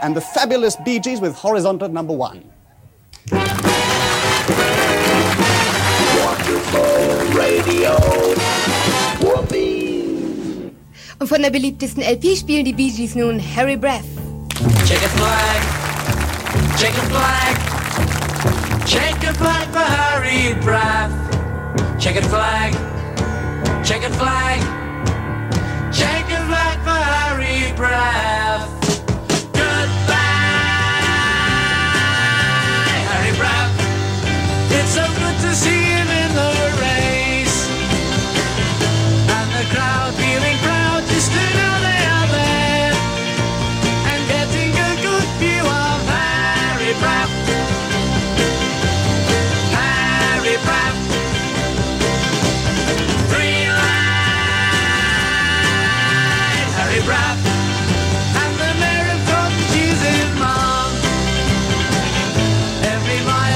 and the fabulous Bee Gees with Horizontal Number One. Und von der beliebtesten LP spielen die Bee Gees nun Harry Braff. Check it flag, check flag, check it flag for Harry Braff. Check flag, check it flag,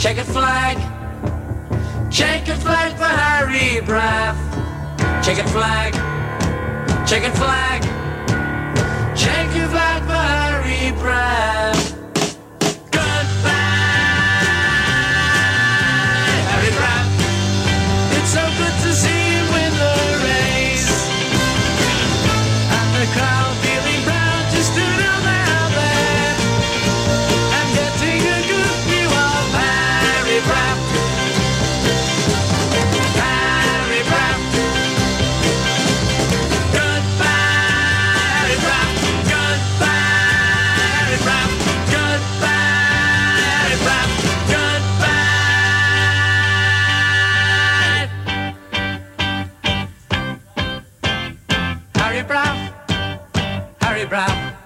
Checkered flag. Checkered flag for Harry Braff. Checkered flag. Checkered flag. Charlie Brown.